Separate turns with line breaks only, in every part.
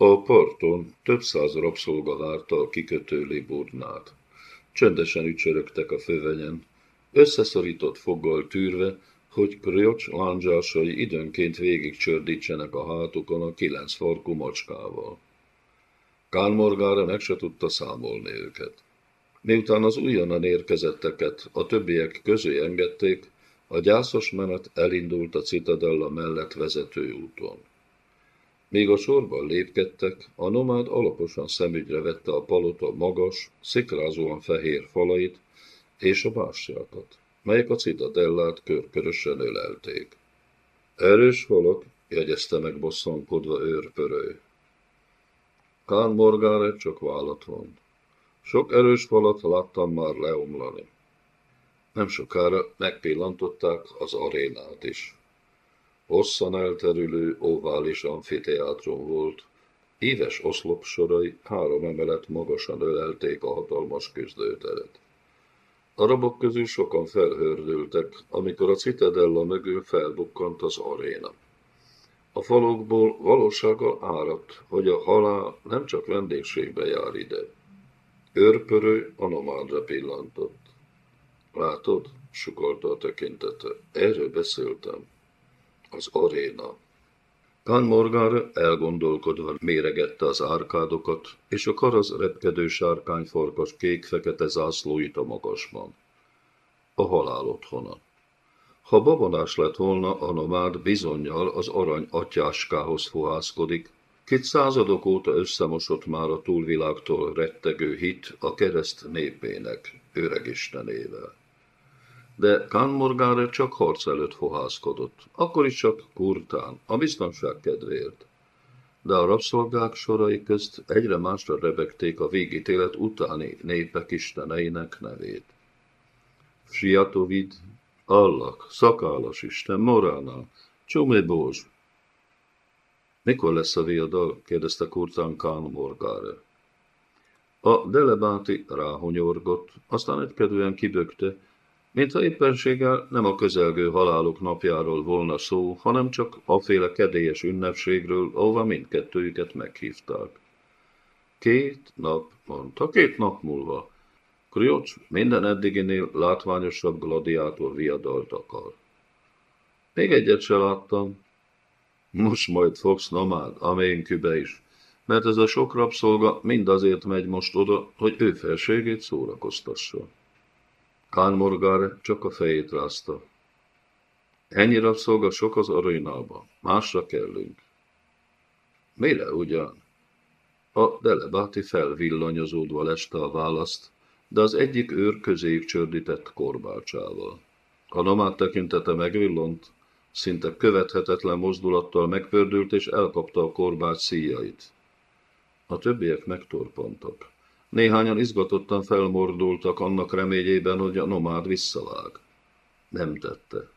A parton több száz rabszolga várta a kikötő liburnát. Csöndesen ücsörögtek a fövenyen, összeszorított foggal tűrve, hogy Kriocs lándzsásai időnként végig csördítsenek a hátukon a kilenc farkú macskával. Kálmorgára meg se tudta számolni őket. Miután az újonnan érkezetteket a többiek közé engedték, a gyászos menet elindult a citadella mellett vezető úton. Míg a sorban lépkedtek, a nomád alaposan szemügyre vette a palota magas, szikrázóan fehér falait és a bástyákat, melyek a citadellát körkörösen ölelték. Erős falak, jegyezte meg bosszankodva őrpörő. Kán Morgáre csak vállat von. Sok erős falat láttam már leomlani. Nem sokára megpillantották az arénát is. Hosszan elterülő, ovális amfiteátrum volt. Éves oszlopsorai három emelet magasan ölelték a hatalmas küzdőteret. A rabok közül sokan felhördültek, amikor a citadella mögül felbukkant az aréna. A falokból valósággal áradt, hogy a halál nem csak vendégségbe jár ide. Őrpörő a pillantott. Látod, sukolta a tekintete, erről beszéltem. Az aréna. Kán Morgar elgondolkodva méregette az árkádokat, és a karaz repkedő sárkányfarkas kék-fekete zászlóit a magasban. A halál otthona. Ha babonás lett volna, a nomád bizonyal az arany atyáskához fohászkodik, Két századok óta összemosott már a túlvilágtól rettegő hit a kereszt népének, öregistenével. De Kán csak harc előtt fohászkodott, akkor is csak kurtán, a biztonság kedvéért. De a rabszolgák sorai közt egyre másra rebegték a végítélet utáni népek isteneinek nevét. Siatovid, Allak, Szakálas Isten, Morana, Csumé Bózs, mikor lesz a viadal? kérdezte Kurtán Kán Morgáre. A delebáti ráhonyorgott, aztán egykedően kibökte, mintha éppenséggel nem a közelgő halálok napjáról volna szó, hanem csak aféle kedélyes ünnepségről, ahova mindkettőjüket meghívták. Két nap, mondta, két nap múlva. Kriocs minden eddiginél látványosabb gladiátor viadalt akar. Még egyet se láttam, most majd fogsz nomád, aménkübe is, mert ez a sok rabszolga mind azért megy most oda, hogy ő felségét szórakoztassa. Kán Morgar csak a fejét rázta. Ennyi rabszolga sok az arénában, másra kellünk. Mire ugyan? A delebáti felvillanyozódva leste a választ, de az egyik őr közéjük csördített korbácsával. A nomád tekintete megvillant, szinte követhetetlen mozdulattal megpördült és elkapta a korbács szíjait. A többiek megtorpantak. Néhányan izgatottan felmordultak annak reményében, hogy a nomád visszavág. Nem tette.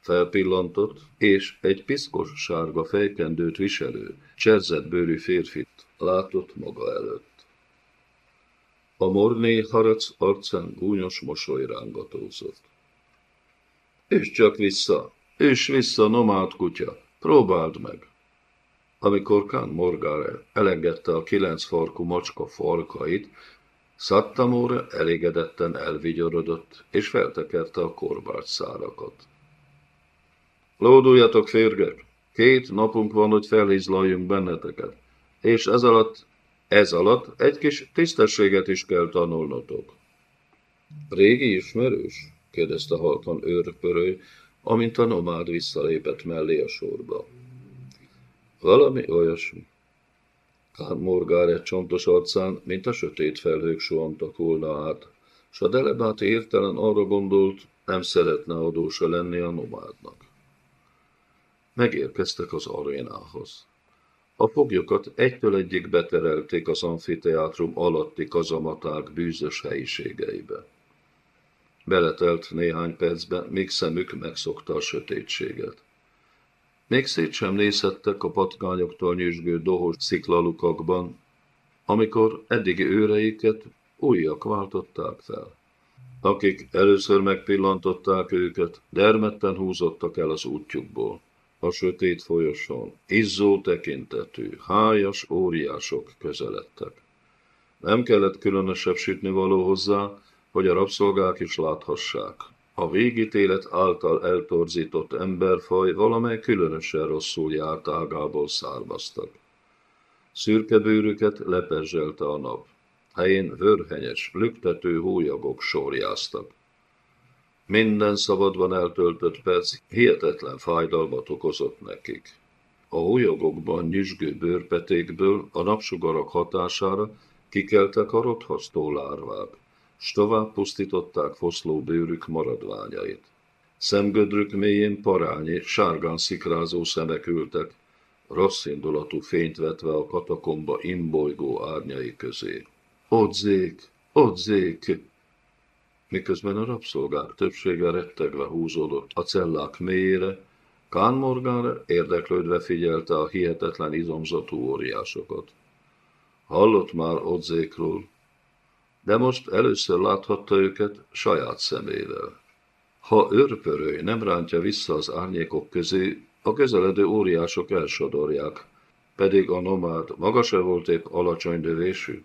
Felpillantott, és egy piszkos sárga fejkendőt viselő, cserzett bőrű férfit látott maga előtt. A morné harac arcán gúnyos mosoly rángatózott. És csak vissza, és vissza, nomád kutya, próbáld meg. Amikor Kán Morgare elengedte a kilenc farkú macska farkait, Szattamóra elégedetten elvigyorodott, és feltekerte a korbács szárakat. Lóduljatok, férgek! Két napunk van, hogy felhízlaljunk benneteket, és ez alatt, ez alatt egy kis tisztességet is kell tanulnotok. Régi ismerős? kérdezte halkan őrpörő, amint a nomád visszalépett mellé a sorba. Valami olyasmi. Kán Morgáre csontos arcán, mint a sötét felhők sohantak volna át, s a delebát értelen arra gondolt, nem szeretne adósa lenni a nomádnak. Megérkeztek az arénához. A foglyokat egytől egyik beterelték az amfiteátrum alatti kazamaták bűzös helyiségeibe. Beletelt néhány percbe, míg szemük megszokta a sötétséget. Még szét sem nézhettek a patkányoktól nyüzsgő dohos sziklalukakban, amikor eddigi őreiket újak váltották fel. Akik először megpillantották őket, dermedten húzottak el az útjukból. a sötét folyosón, izzó tekintetű, hájas óriások közeledtek. Nem kellett különösebb sütni való hozzá, hogy a rabszolgák is láthassák. A végítélet által eltorzított emberfaj valamely különösen rosszul járt ágából származtak. Szürke bőrüket leperzselte a nap. Helyén vörhenyes, lüktető hólyagok sorjáztak. Minden szabadban eltöltött perc hihetetlen fájdalmat okozott nekik. A hólyagokban nyüzsgő bőrpetékből a napsugarak hatására kikeltek a rothasztó lárvák, s tovább pusztították foszló bőrük maradványait. Szemgödrük mélyén parányi, sárgán szikrázó szemek ültek, rossz indulatú fényt vetve a katakomba imbolygó árnyai közé. Odzék! Odzék! Miközben a rabszolgák többsége rettegve húzódott a cellák mélyére, Kán Morgan érdeklődve figyelte a hihetetlen izomzatú óriásokat. Hallott már Odzékról, de most először láthatta őket saját szemével. Ha őrpörőj nem rántja vissza az árnyékok közé, a közeledő óriások elsodorják, pedig a nomád maga se volt épp alacsony dövésű.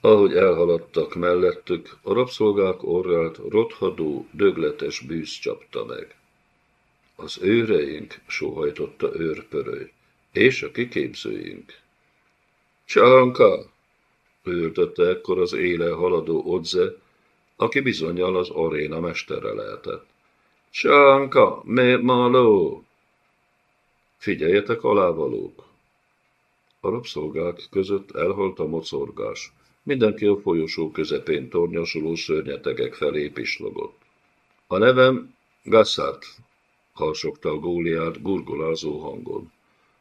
Ahogy elhaladtak mellettük, a rabszolgák orrát rothadó, dögletes bűz csapta meg. Az őreink, sóhajtotta őrpöröly, és a kiképzőink. Csanka! Üldötte ekkor az éle haladó Odze, aki bizonyal az aréna mestere lehetett. Csanka, me maló! Figyeljetek alávalók! A rabszolgák között elhalt a mocorgás. Mindenki a folyosó közepén tornyosuló szörnyetegek felé pislogott. A nevem Gassart, harsogta a góliát gurgolázó hangon.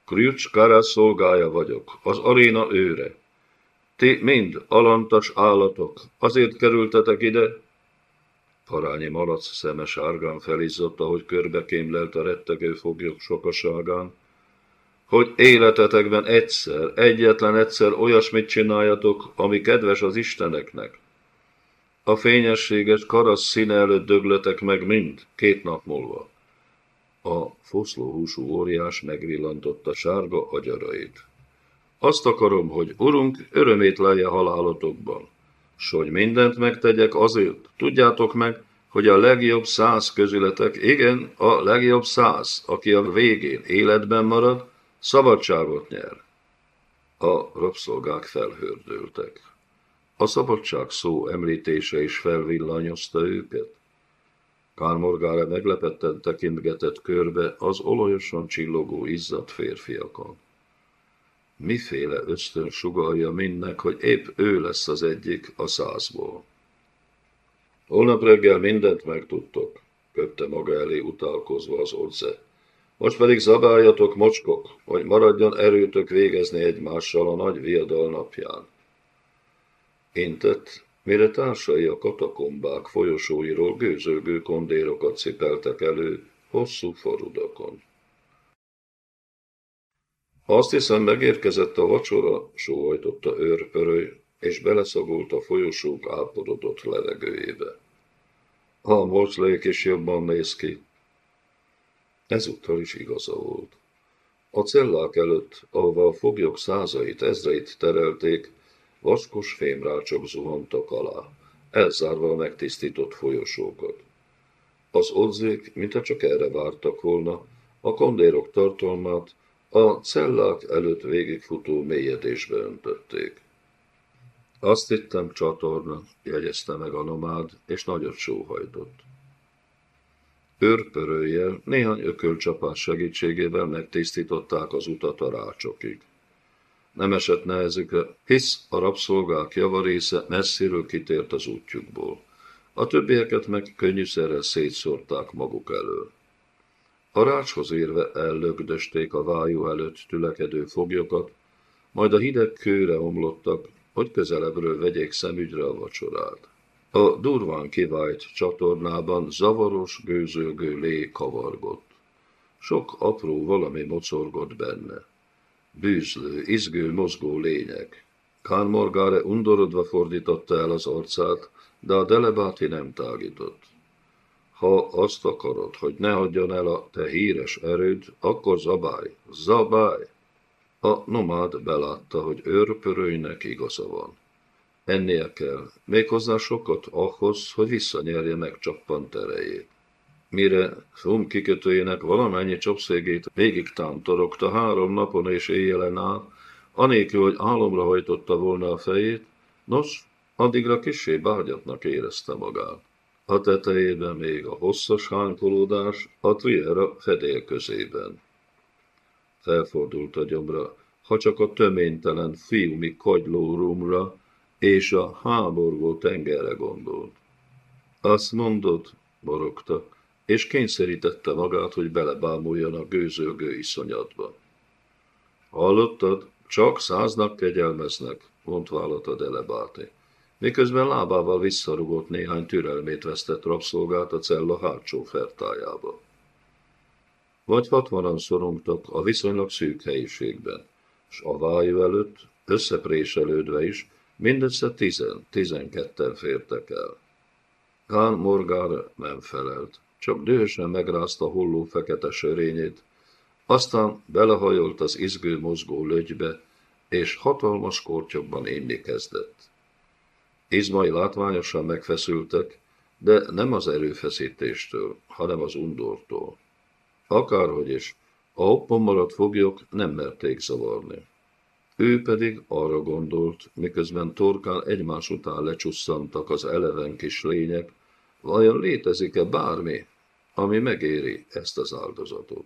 Krücs Karasz szolgája vagyok, az aréna őre. Ti mind alantas állatok, azért kerültetek ide? Parányi malac szeme sárgán felizzott, ahogy körbekémlelt a rettegő foglyok sokaságán, hogy életetekben egyszer, egyetlen egyszer olyasmit csináljatok, ami kedves az Isteneknek. A fényességes karasz színe előtt dögletek meg mind, két nap múlva. A foszlóhúsú óriás megvillantotta sárga agyarait. Azt akarom, hogy urunk örömét lelje halálotokban, s hogy mindent megtegyek azért, tudjátok meg, hogy a legjobb száz közületek, igen, a legjobb száz, aki a végén életben marad, Szabadságot nyer. A rabszolgák felhördültek. A szabadság szó említése is felvillanyozta őket. Kármorgára meglepetten tekintgetett körbe az olajosan csillogó izzadt férfiakon. Miféle ösztön sugalja mindnek, hogy épp ő lesz az egyik a százból. Holnap reggel mindent megtudtok, köpte maga elé utálkozva az orze. Most pedig zabáljatok, mocskok, hogy maradjon erőtök végezni egymással a nagy viadal napján. Intett, mire társai a katakombák folyosóiról gőzölgő kondérokat cipeltek elő hosszú farudakon. Azt hiszem, megérkezett a vacsora, sóhajtotta őrpöröly, és beleszagolt a folyosók áporodott levegőjébe. A moclék is jobban néz ki, Ezúttal is igaza volt. A cellák előtt, ahova a foglyok százait, ezreit terelték, vaskos fémrácsok zuhantak alá, elzárva a megtisztított folyosókat. Az odzék, mintha csak erre vártak volna, a kondérok tartalmát a cellák előtt végigfutó mélyedésbe öntötték. Azt hittem csatorna, jegyezte meg a nomád, és nagyot sóhajtott. Őrpörőjel, néhány ökölcsapás segítségével megtisztították az utat a rácsokig. Nem esett nehezükre, hisz a rabszolgák javarésze messziről kitért az útjukból. A többieket meg könnyűszerrel szétszórták maguk elől. A rácshoz érve ellögdösték a vájú előtt tülekedő foglyokat, majd a hideg kőre omlottak, hogy közelebbről vegyék szemügyre a vacsorát. A durván kivált csatornában zavaros, gőzölgő lé kavargott. Sok apró valami mocorgott benne. Bűzlő, izgő, mozgó lények. Kán Morgáre undorodva fordította el az arcát, de a delebáti nem tágított. Ha azt akarod, hogy ne hagyjon el a te híres erőd, akkor zabálj, zabálj! A nomád belátta, hogy őrpörőinek igaza van. Ennél kell, méghozzá sokat ahhoz, hogy visszanyerje meg csappant erejét. Mire Fum kikötőjének valamennyi csapszégét végig tántorogta három napon és éjjelen át, anélkül, hogy álomra hajtotta volna a fejét, nos, addigra kisé bágyatnak érezte magát. A tetejében még a hosszas hánykolódás a Triera fedél közében. Felfordult a gyomra, ha csak a töménytelen fiumi kagylórumra és a háborgó tengerre gondolt. Azt mondod, borogta, és kényszerítette magát, hogy belebámuljon a gőzölgő iszonyatba. Hallottad? Csak száznak kegyelmeznek, mondt vállat a delebáti. Miközben lábával visszarugott néhány türelmét vesztett rabszolgát a cella hátsó fertájába. Vagy hatvanan szorongtak a viszonylag szűk helyiségben, s a vájú előtt, összepréselődve is, mindössze tizen, tizenketten fértek el. Kán Morgár nem felelt, csak dühösen megrázta hulló fekete sörényét, aztán belehajolt az izgő mozgó lögybe, és hatalmas kortyokban inni kezdett. Izmai látványosan megfeszültek, de nem az erőfeszítéstől, hanem az undortól. Akárhogy is, a hoppon maradt foglyok nem merték zavarni. Ő pedig arra gondolt, miközben torkán egymás után lecsusszantak az eleven kis lények, vajon létezik-e bármi, ami megéri ezt az áldozatot.